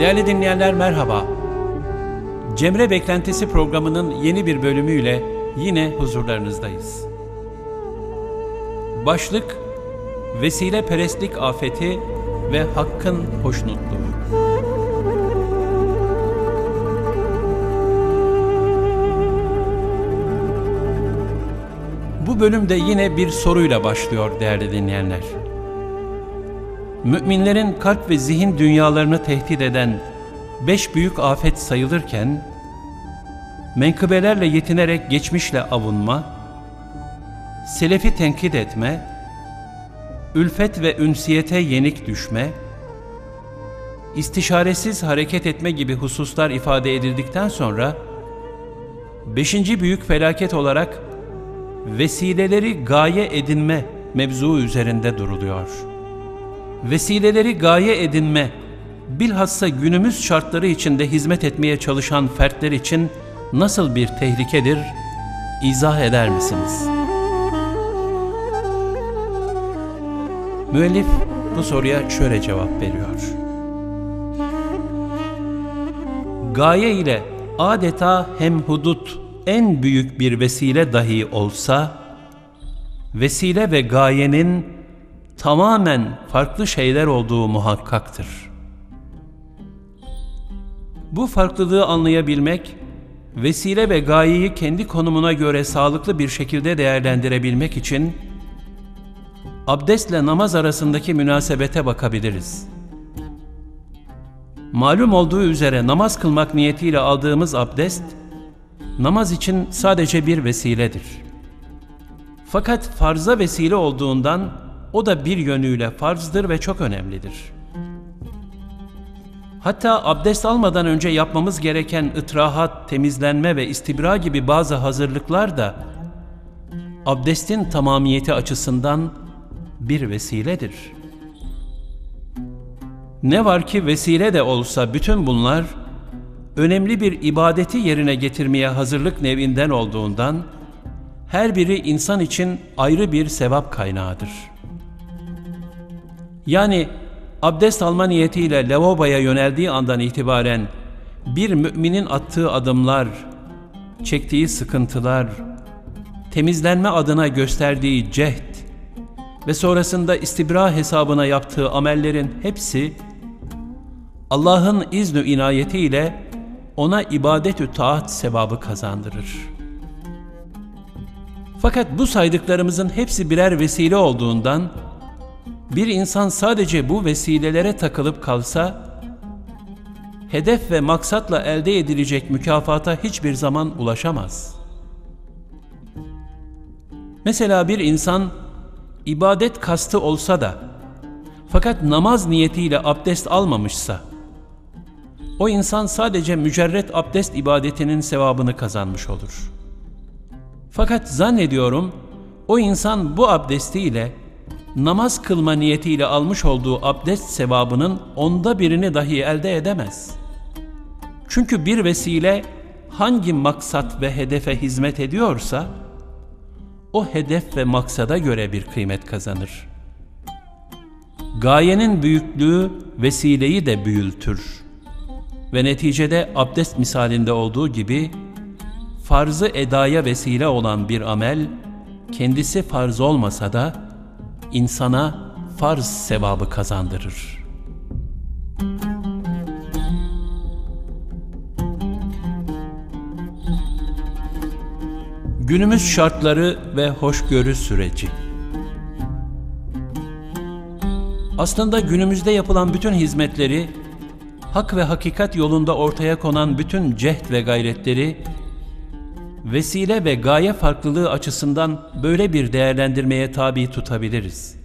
Değerli dinleyenler merhaba. Cemre Beklentisi programının yeni bir bölümüyle yine huzurlarınızdayız. Başlık Vesile perestlik afeti ve hakkın hoşnutluğu. Bu bölümde yine bir soruyla başlıyor değerli dinleyenler. Müminlerin kalp ve zihin dünyalarını tehdit eden beş büyük afet sayılırken, menkıbelerle yetinerek geçmişle avunma, selefi tenkit etme, ülfet ve ünsiyete yenik düşme, istişaresiz hareket etme gibi hususlar ifade edildikten sonra, beşinci büyük felaket olarak vesileleri gaye edinme mevzuu üzerinde duruluyor. Vesileleri gaye edinme, bilhassa günümüz şartları içinde hizmet etmeye çalışan fertler için nasıl bir tehlikedir, izah eder misiniz? Müellif bu soruya şöyle cevap veriyor. Gaye ile adeta hem hudut en büyük bir vesile dahi olsa, vesile ve gayenin tamamen farklı şeyler olduğu muhakkaktır. Bu farklılığı anlayabilmek, vesile ve gayeyi kendi konumuna göre sağlıklı bir şekilde değerlendirebilmek için, abdestle namaz arasındaki münasebete bakabiliriz. Malum olduğu üzere namaz kılmak niyetiyle aldığımız abdest, namaz için sadece bir vesiledir. Fakat farza vesile olduğundan o da bir yönüyle farzdır ve çok önemlidir. Hatta abdest almadan önce yapmamız gereken ıtrahat, temizlenme ve istibra gibi bazı hazırlıklar da abdestin tamamiyeti açısından bir vesiledir. Ne var ki vesile de olsa bütün bunlar önemli bir ibadeti yerine getirmeye hazırlık nevinden olduğundan her biri insan için ayrı bir sevap kaynağıdır. Yani abdest alma niyetiyle lavaboya yöneldiği andan itibaren bir müminin attığı adımlar, çektiği sıkıntılar, temizlenme adına gösterdiği cehd ve sonrasında istibra hesabına yaptığı amellerin hepsi Allah'ın iznü inayetiyle ona ibadetü taat sevabı kazandırır. Fakat bu saydıklarımızın hepsi birer vesile olduğundan bir insan sadece bu vesilelere takılıp kalsa hedef ve maksatla elde edilecek mükafata hiçbir zaman ulaşamaz. Mesela bir insan ibadet kastı olsa da fakat namaz niyetiyle abdest almamışsa o insan sadece mücerret abdest ibadetinin sevabını kazanmış olur. Fakat zannediyorum o insan bu abdestiyle namaz kılma niyetiyle almış olduğu abdest sevabının onda birini dahi elde edemez. Çünkü bir vesile hangi maksat ve hedefe hizmet ediyorsa, o hedef ve maksada göre bir kıymet kazanır. Gayenin büyüklüğü vesileyi de büyültür. Ve neticede abdest misalinde olduğu gibi, farzı edaya vesile olan bir amel, kendisi farz olmasa da, insana farz sevabı kazandırır. Günümüz şartları ve hoşgörü süreci Aslında günümüzde yapılan bütün hizmetleri, hak ve hakikat yolunda ortaya konan bütün cehd ve gayretleri, vesile ve gaye farklılığı açısından böyle bir değerlendirmeye tabi tutabiliriz.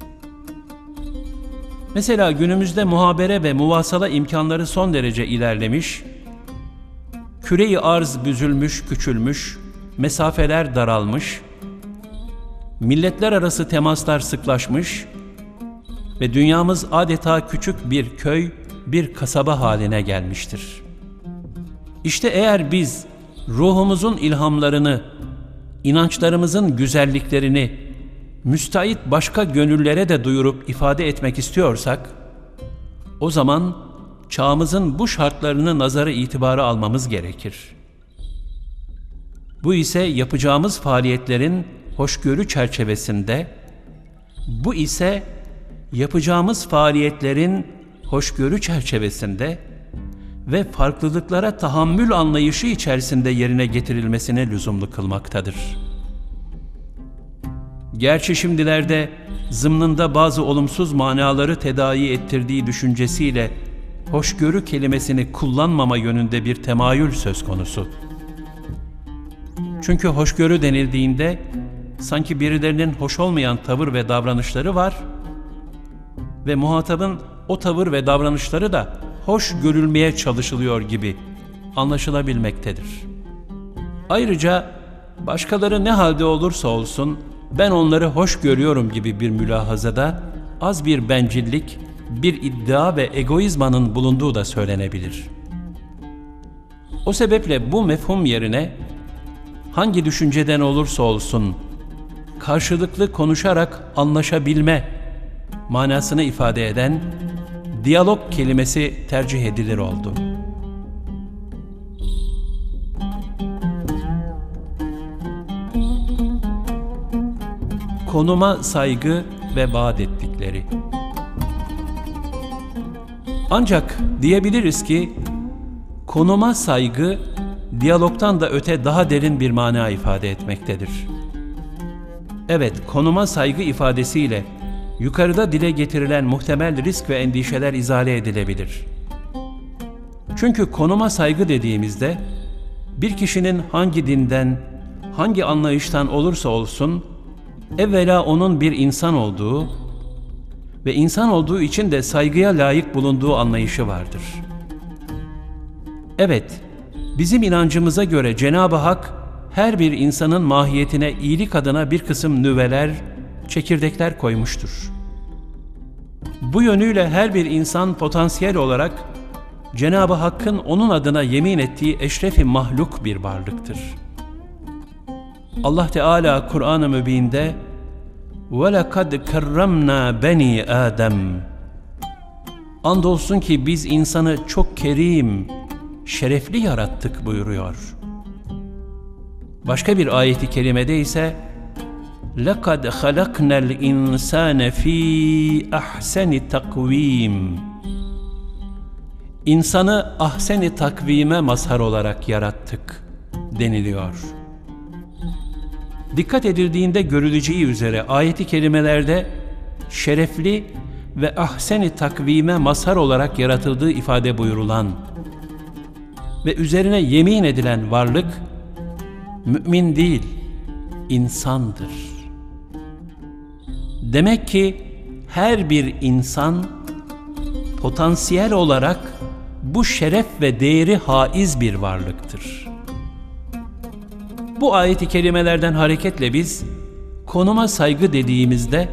Mesela günümüzde muhabere ve muvasala imkanları son derece ilerlemiş, küreyi arz büzülmüş, küçülmüş, mesafeler daralmış, milletler arası temaslar sıklaşmış ve dünyamız adeta küçük bir köy, bir kasaba haline gelmiştir. İşte eğer biz ruhumuzun ilhamlarını, inançlarımızın güzelliklerini müstait başka gönüllere de duyurup ifade etmek istiyorsak, o zaman çağımızın bu şartlarını nazara itibara almamız gerekir. Bu ise yapacağımız faaliyetlerin hoşgörü çerçevesinde, bu ise yapacağımız faaliyetlerin hoşgörü çerçevesinde ve farklılıklara tahammül anlayışı içerisinde yerine getirilmesine lüzumlu kılmaktadır. Gerçi şimdilerde zımnında bazı olumsuz manaları tedavi ettirdiği düşüncesiyle hoşgörü kelimesini kullanmama yönünde bir temayül söz konusu. Çünkü hoşgörü denildiğinde sanki birilerinin hoş olmayan tavır ve davranışları var ve muhatabın o tavır ve davranışları da hoş görülmeye çalışılıyor gibi anlaşılabilmektedir. Ayrıca başkaları ne halde olursa olsun ben onları hoş görüyorum gibi bir mülahazada az bir bencillik, bir iddia ve egoizmanın bulunduğu da söylenebilir. O sebeple bu mefhum yerine hangi düşünceden olursa olsun karşılıklı konuşarak anlaşabilme manasını ifade eden diyalog kelimesi tercih edilir oldu. Konuma saygı ve vaat ettikleri. Ancak diyebiliriz ki konuma saygı diyalogtan da öte daha derin bir mana ifade etmektedir. Evet, konuma saygı ifadesiyle yukarıda dile getirilen muhtemel risk ve endişeler izale edilebilir. Çünkü konuma saygı dediğimizde bir kişinin hangi dinden, hangi anlayıştan olursa olsun evvela onun bir insan olduğu ve insan olduğu için de saygıya layık bulunduğu anlayışı vardır. Evet, bizim inancımıza göre Cenab-ı Hak her bir insanın mahiyetine iyilik adına bir kısım nüveler, çekirdekler koymuştur. Bu yönüyle her bir insan potansiyel olarak Cenab-ı Hakk'ın onun adına yemin ettiği eşrefi mahluk bir varlıktır. Allah Teala Kur'an-ı Mübin'de وَلَقَدْ كَرَّمْنَا بَنِي آدَمْ Andolsun ki biz insanı çok kerim, şerefli yarattık buyuruyor. Başka bir ayeti kerimede ise لَقَدْ خَلَقْنَا الْاِنْسَانَ ف۪ي اَحْسَنِ takvim. İnsanı ahseni takvime mazhar olarak yarattık deniliyor. Dikkat edildiğinde görüleceği üzere ayeti kelimelerde şerefli ve ahseni takvime mazhar olarak yaratıldığı ifade buyurulan ve üzerine yemin edilen varlık mümin değil, insandır. Demek ki her bir insan potansiyel olarak bu şeref ve değeri haiz bir varlıktır. Bu ayeti kelimelerden hareketle biz konuma saygı dediğimizde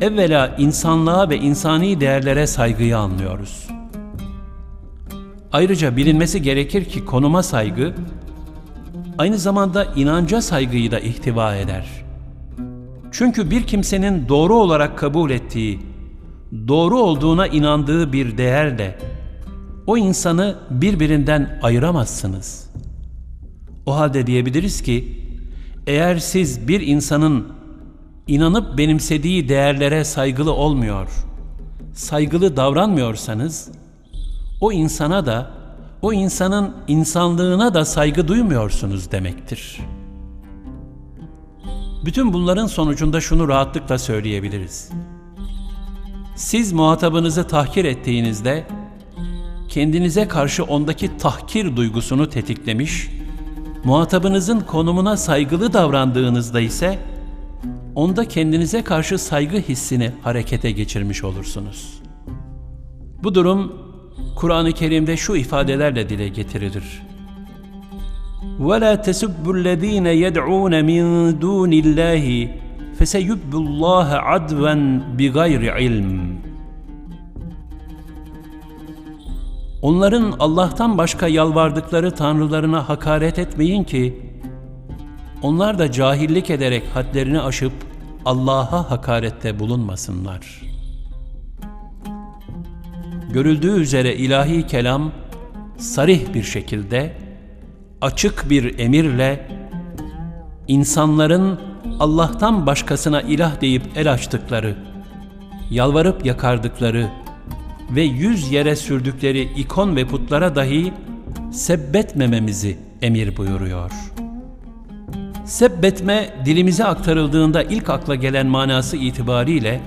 evvela insanlığa ve insani değerlere saygıyı anlıyoruz. Ayrıca bilinmesi gerekir ki konuma saygı aynı zamanda inanca saygıyı da ihtiva eder. Çünkü bir kimsenin doğru olarak kabul ettiği, doğru olduğuna inandığı bir değerle o insanı birbirinden ayıramazsınız. O halde diyebiliriz ki, eğer siz bir insanın inanıp benimsediği değerlere saygılı olmuyor, saygılı davranmıyorsanız, o insana da, o insanın insanlığına da saygı duymuyorsunuz demektir.'' Bütün bunların sonucunda şunu rahatlıkla söyleyebiliriz. Siz muhatabınızı tahkir ettiğinizde kendinize karşı ondaki tahkir duygusunu tetiklemiş, muhatabınızın konumuna saygılı davrandığınızda ise onda kendinize karşı saygı hissini harekete geçirmiş olursunuz. Bu durum Kur'an-ı Kerim'de şu ifadelerle dile getirilir. ولا تسبوا الذين يدعون من دون الله فسيب الله عدوا بغير علم Onların Allah'tan başka yalvardıkları tanrılarına hakaret etmeyin ki onlar da cahillik ederek hadlerini aşıp Allah'a hakarette bulunmasınlar. görüldüğü üzere ilahi kelam sarih bir şekilde açık bir emirle insanların Allah'tan başkasına ilah deyip el açtıkları, yalvarıp yakardıkları ve yüz yere sürdükleri ikon ve putlara dahi sebbetmememizi emir buyuruyor. Sebbetme dilimize aktarıldığında ilk akla gelen manası itibariyle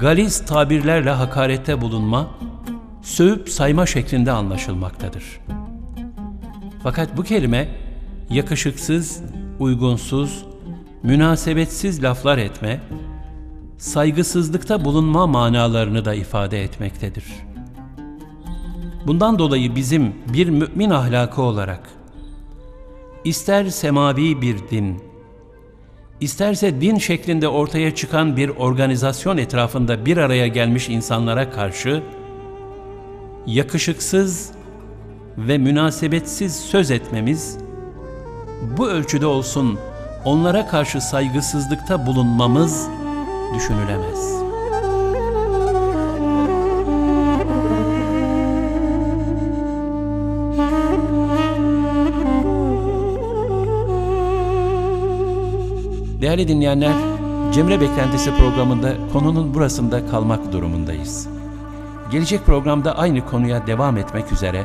galiz tabirlerle hakarette bulunma, sövüp sayma şeklinde anlaşılmaktadır. Fakat bu kelime yakışıksız, uygunsuz, münasebetsiz laflar etme, saygısızlıkta bulunma manalarını da ifade etmektedir. Bundan dolayı bizim bir mümin ahlakı olarak ister semavi bir din, isterse din şeklinde ortaya çıkan bir organizasyon etrafında bir araya gelmiş insanlara karşı yakışıksız ve münasebetsiz söz etmemiz, bu ölçüde olsun onlara karşı saygısızlıkta bulunmamız düşünülemez. Değerli dinleyenler, Cemre Beklentisi programında konunun burasında kalmak durumundayız. Gelecek programda aynı konuya devam etmek üzere